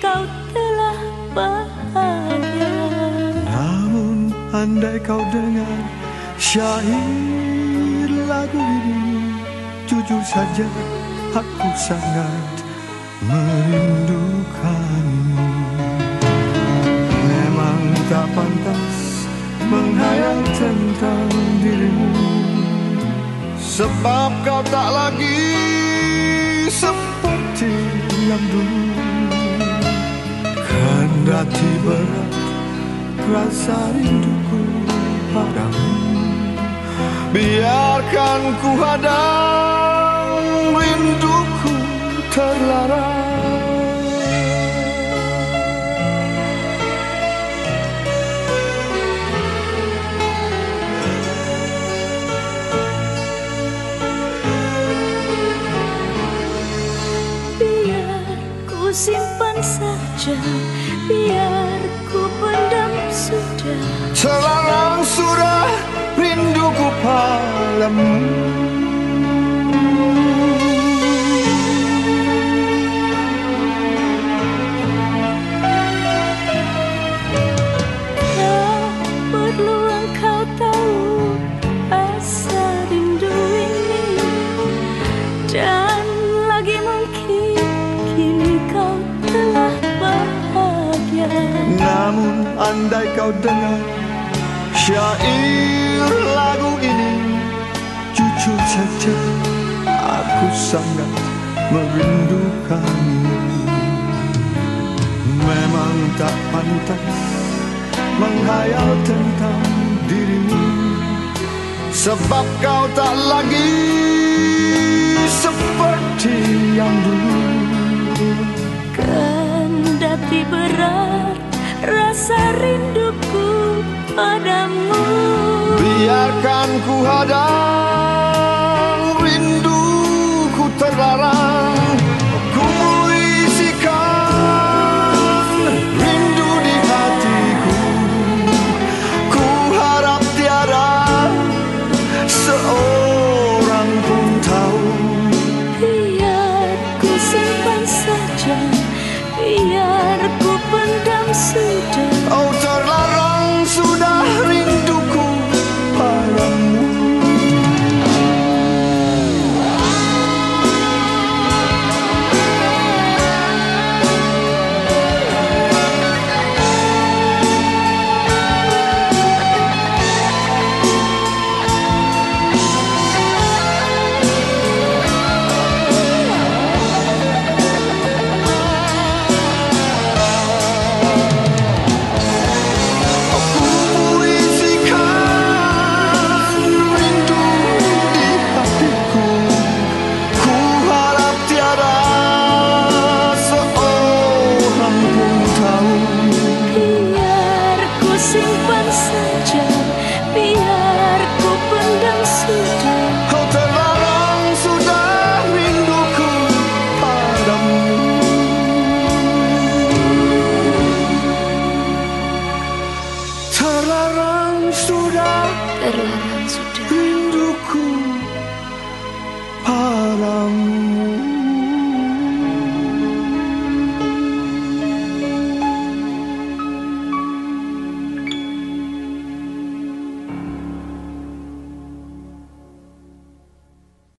kau telah bahagia. Namun andai kau dengar syair lagu ini Jujur saja aku sangat merindukanmu. Memang tak pantas menghayal tentang dirimu. Sebab kau tak lagi seperti yang dulu Kendati berat rasa rinduku padamu. Biarkan ku hadang rinduku terlarang saja Biar ku pendam sudah. Terlarang sudah rinduku padamu Namun andai kau dengar syair lagu ini Jujur saja aku sangat merindukanmu. Memang tak pantas menghayal tentang dirimu Sebab kau tak lagi seperti yang dulu. Kendati berat rasa rinduku padamu. Biarkan ku hadang